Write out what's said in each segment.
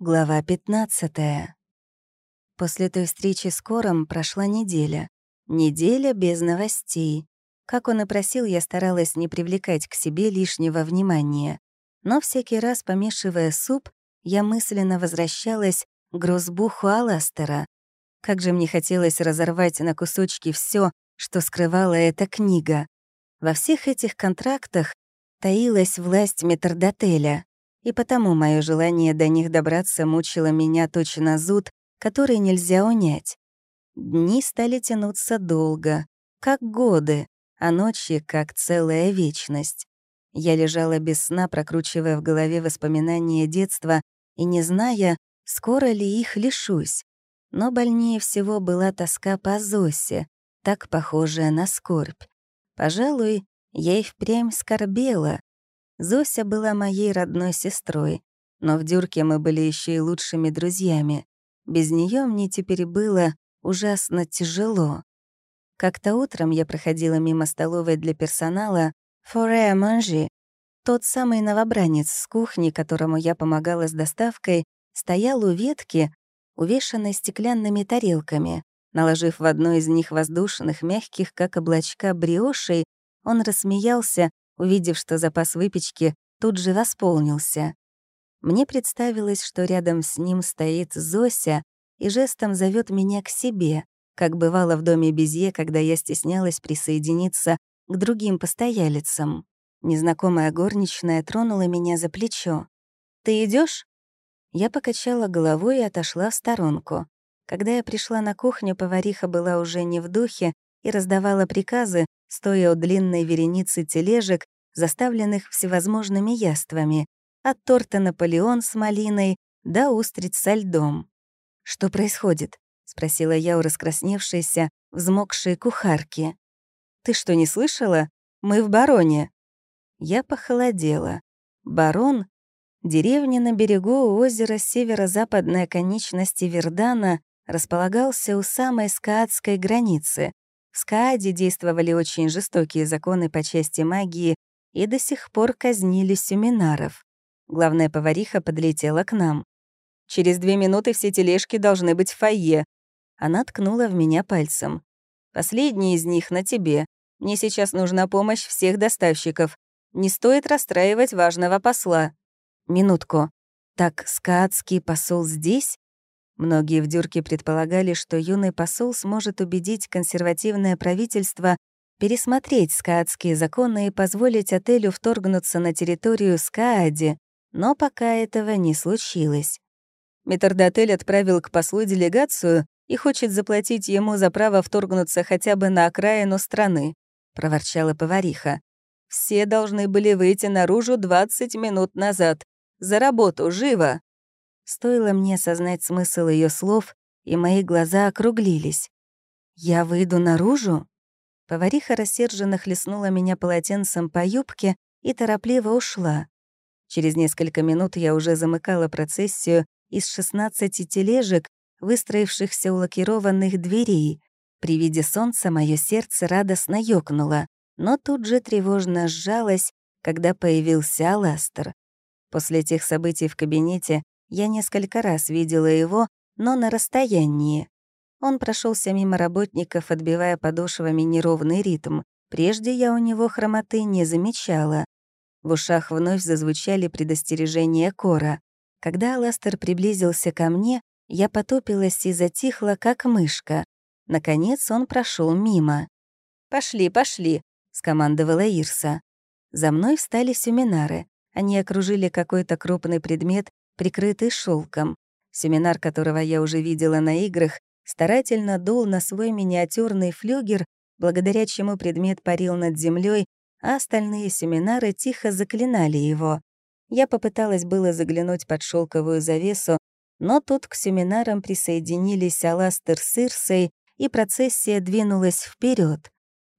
Глава 15. После той встречи с Кором прошла неделя. Неделя без новостей. Как он и просил, я старалась не привлекать к себе лишнего внимания. Но всякий раз, помешивая суп, я мысленно возвращалась к грозбуху Аластера. Как же мне хотелось разорвать на кусочки все, что скрывала эта книга. Во всех этих контрактах таилась власть метрдотеля. И потому мое желание до них добраться мучило меня точно зуд, который нельзя унять. Дни стали тянуться долго, как годы, а ночи — как целая вечность. Я лежала без сна, прокручивая в голове воспоминания детства и не зная, скоро ли их лишусь. Но больнее всего была тоска по Зосе, так похожая на скорбь. Пожалуй, я и впрямь скорбела, Зося была моей родной сестрой, но в дюрке мы были еще и лучшими друзьями. Без нее мне теперь было ужасно тяжело. Как-то утром я проходила мимо столовой для персонала Форе Манжи. Тот самый новобранец с кухни, которому я помогала с доставкой, стоял у ветки, увешанной стеклянными тарелками. Наложив в одну из них воздушных, мягких, как облачка, бриошей, он рассмеялся Увидев, что запас выпечки тут же восполнился, мне представилось, что рядом с ним стоит Зося и жестом зовет меня к себе, как бывало в доме Безье, когда я стеснялась присоединиться к другим постоялицам. Незнакомая горничная тронула меня за плечо. «Ты идешь? Я покачала головой и отошла в сторонку. Когда я пришла на кухню, повариха была уже не в духе и раздавала приказы, стоя у длинной вереницы тележек, заставленных всевозможными яствами, от торта «Наполеон» с малиной до устриц со льдом. «Что происходит?» — спросила я у раскрасневшейся, взмокшей кухарки. «Ты что, не слышала? Мы в бароне». Я похолодела. «Барон?» Деревня на берегу озера северо-западной оконечности Вердана располагался у самой скаадской границы, Скаади действовали очень жестокие законы по части магии, и до сих пор казнили семинаров. Главная повариха подлетела к нам. «Через две минуты все тележки должны быть в фойе». Она ткнула в меня пальцем. «Последний из них на тебе. Мне сейчас нужна помощь всех доставщиков. Не стоит расстраивать важного посла». «Минутку. Так скаадский посол здесь? Многие в дюрке предполагали, что юный посол сможет убедить консервативное правительство пересмотреть скаадские законы и позволить отелю вторгнуться на территорию Скаади, но пока этого не случилось. Метрдотель отправил к послу делегацию и хочет заплатить ему за право вторгнуться хотя бы на окраину страны, проворчала повариха. Все должны были выйти наружу 20 минут назад. За работу, живо! Стоило мне осознать смысл ее слов, и мои глаза округлились. «Я выйду наружу?» Повариха рассерженно хлестнула меня полотенцем по юбке и торопливо ушла. Через несколько минут я уже замыкала процессию из 16 тележек, выстроившихся у лакированных дверей. При виде солнца мое сердце радостно ёкнуло, но тут же тревожно сжалось, когда появился Аластер. После тех событий в кабинете я несколько раз видела его, но на расстоянии. Он прошелся мимо работников, отбивая подошвами неровный ритм. Прежде я у него хромоты не замечала. В ушах вновь зазвучали предостережения Кора. Когда Аластер приблизился ко мне, я потопилась и затихла, как мышка. Наконец он прошел мимо. «Пошли, пошли!» — скомандовала Ирса. За мной встали семинары. Они окружили какой-то крупный предмет прикрытый шелком. Семинар, которого я уже видела на играх, старательно дул на свой миниатюрный флюгер, благодаря чему предмет парил над землей, а остальные семинары тихо заклинали его. Я попыталась было заглянуть под шелковую завесу, но тут к семинарам присоединились Аластер с Ирсой, и процессия двинулась вперед.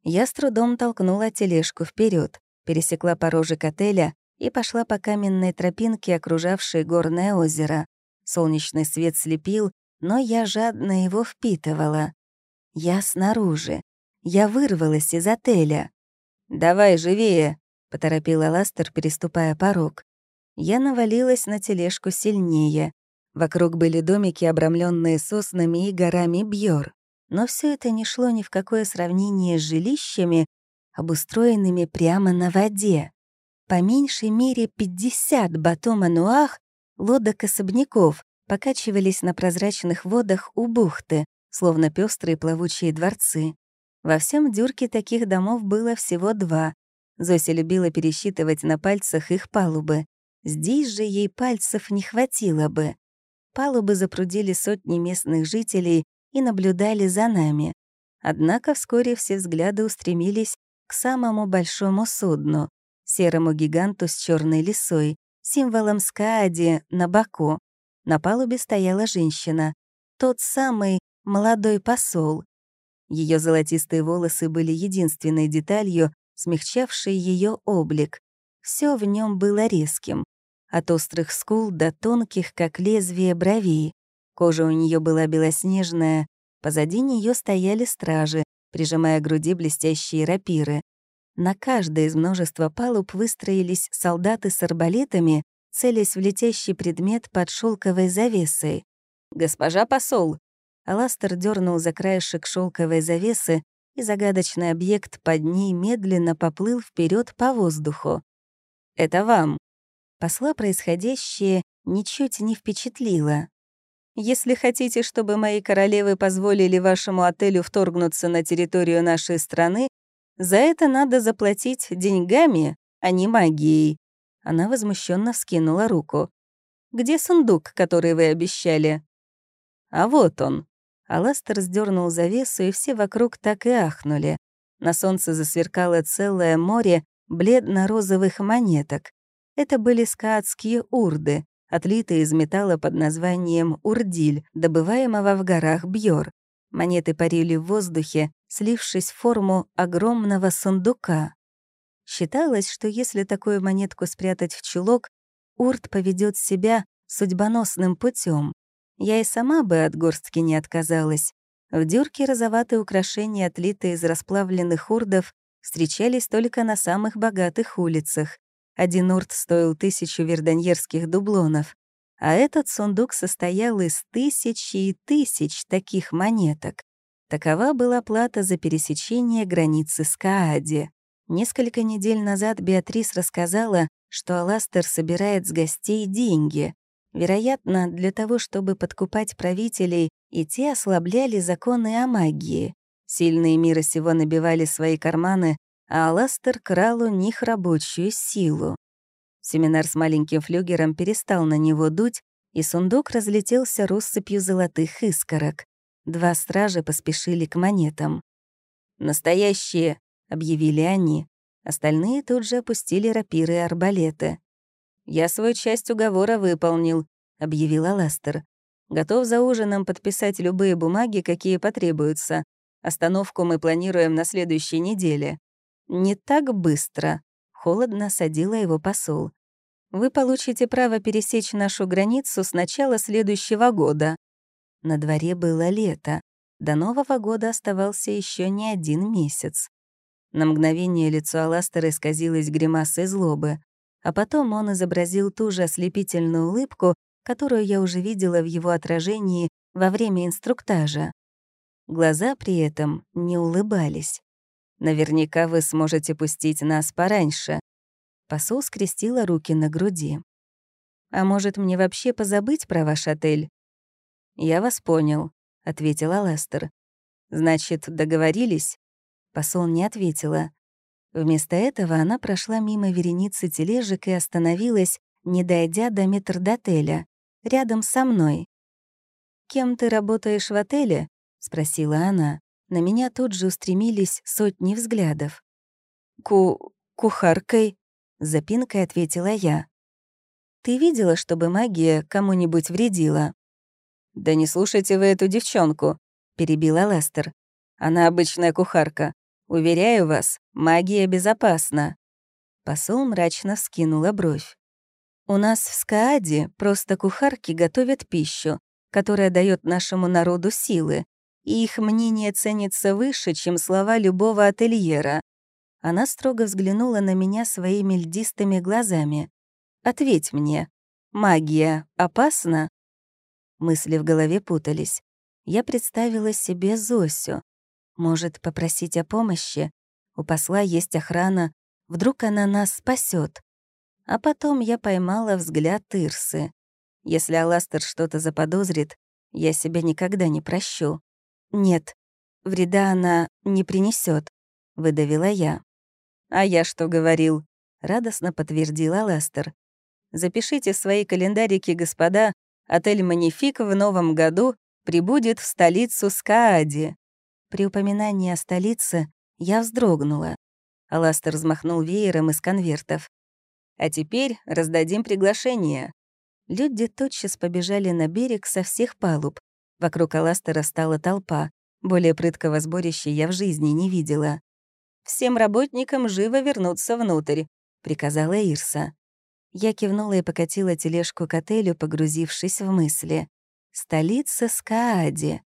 Я с трудом толкнула тележку вперед, пересекла порожек отеля, и пошла по каменной тропинке, окружавшей горное озеро. Солнечный свет слепил, но я жадно его впитывала. Я снаружи. Я вырвалась из отеля. «Давай, живее!» — поторопила Ластер, переступая порог. Я навалилась на тележку сильнее. Вокруг были домики, обрамленные соснами и горами бьор. Но все это не шло ни в какое сравнение с жилищами, обустроенными прямо на воде по меньшей мере 50 батомануах лодок особняков покачивались на прозрачных водах у бухты, словно пестрые плавучие дворцы. Во всем дюрке таких домов было всего два. Зося любила пересчитывать на пальцах их палубы. Здесь же ей пальцев не хватило бы. Палубы запрудили сотни местных жителей и наблюдали за нами. Однако вскоре все взгляды устремились к самому большому судну серому гиганту с черной лисой, символом Скади, на боку. На палубе стояла женщина, тот самый молодой посол. Ее золотистые волосы были единственной деталью, смягчавшей ее облик. Все в нем было резким, от острых скул до тонких, как лезвие бровей. Кожа у нее была белоснежная, позади нее стояли стражи, прижимая к груди блестящие рапиры. На каждой из множества палуб выстроились солдаты с арбалетами, целясь в летящий предмет под шелковой завесой. «Госпожа посол!» Аластер дернул за краешек шелковой завесы, и загадочный объект под ней медленно поплыл вперед по воздуху. «Это вам!» Посла происходящее ничуть не впечатлило. «Если хотите, чтобы мои королевы позволили вашему отелю вторгнуться на территорию нашей страны, за это надо заплатить деньгами, а не магией». Она возмущенно вскинула руку. «Где сундук, который вы обещали?» «А вот он». Аластер сдернул завесу, и все вокруг так и ахнули. На солнце засверкало целое море бледно-розовых монеток. Это были скаатские урды, отлитые из металла под названием урдиль, добываемого в горах Бьор. Монеты парили в воздухе, слившись в форму огромного сундука. Считалось, что если такую монетку спрятать в чулок, Урт поведет себя судьбоносным путем. Я и сама бы от горстки не отказалась. В дюрке розоватые украшения, отлитые из расплавленных урдов, встречались только на самых богатых улицах. Один урт стоил тысячу верданьерских дублонов, а этот сундук состоял из тысячи и тысяч таких монеток. Такова была плата за пересечение границы с Каади. Несколько недель назад Беатрис рассказала, что Аластер собирает с гостей деньги, вероятно, для того, чтобы подкупать правителей, и те ослабляли законы о магии. Сильные мира сего набивали свои карманы, а Аластер крал у них рабочую силу. Семинар с маленьким флюгером перестал на него дуть, и сундук разлетелся россыпью золотых искорок. Два стража поспешили к монетам. «Настоящие!» — объявили они. Остальные тут же опустили рапиры и арбалеты. «Я свою часть уговора выполнил», — объявила Ластер. «Готов за ужином подписать любые бумаги, какие потребуются. Остановку мы планируем на следующей неделе». «Не так быстро», — холодно садила его посол. «Вы получите право пересечь нашу границу с начала следующего года», на дворе было лето. До Нового года оставался еще не один месяц. На мгновение лицо Аластера исказилось гримасой злобы, а потом он изобразил ту же ослепительную улыбку, которую я уже видела в его отражении во время инструктажа. Глаза при этом не улыбались. «Наверняка вы сможете пустить нас пораньше». Посол скрестила руки на груди. «А может, мне вообще позабыть про ваш отель? «Я вас понял», — ответила Лестер. «Значит, договорились?» Посол не ответила. Вместо этого она прошла мимо вереницы тележек и остановилась, не дойдя до метрдотеля, рядом со мной. «Кем ты работаешь в отеле?» — спросила она. На меня тут же устремились сотни взглядов. «Ку... кухаркой», — запинкой ответила я. «Ты видела, чтобы магия кому-нибудь вредила?» «Да не слушайте вы эту девчонку», — перебила Лестер. «Она обычная кухарка. Уверяю вас, магия безопасна». Посол мрачно вскинула бровь. «У нас в Скааде просто кухарки готовят пищу, которая дает нашему народу силы, и их мнение ценится выше, чем слова любого ательера». Она строго взглянула на меня своими льдистыми глазами. «Ответь мне, магия опасна?» Мысли в голове путались. Я представила себе Зосю. Может, попросить о помощи? У посла есть охрана. Вдруг она нас спасет. А потом я поймала взгляд Ирсы. Если Аластер что-то заподозрит, я себя никогда не прощу. Нет, вреда она не принесет, выдавила я. А я что говорил? Радостно подтвердила Ластер. Запишите в свои календарики, господа, Отель «Манифик» в новом году прибудет в столицу Скаади. При упоминании о столице я вздрогнула. Аластер взмахнул веером из конвертов. «А теперь раздадим приглашение». Люди тотчас побежали на берег со всех палуб. Вокруг Аластера стала толпа. Более прыткого сборища я в жизни не видела. «Всем работникам живо вернуться внутрь», — приказала Ирса. Я кивнула и покатила тележку к отелю, погрузившись в мысли. «Столица Скаади».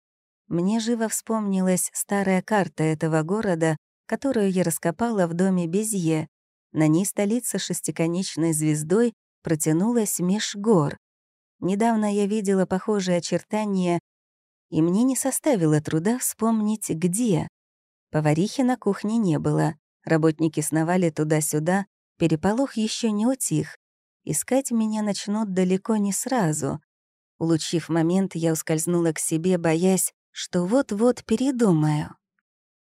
Мне живо вспомнилась старая карта этого города, которую я раскопала в доме Безье. На ней столица шестиконечной звездой протянулась меж гор. Недавно я видела похожие очертания, и мне не составило труда вспомнить, где. Поварихи на кухне не было. Работники сновали туда-сюда, переполох еще не утих. Искать меня начнут далеко не сразу. Улучив момент, я ускользнула к себе, боясь, что вот-вот передумаю.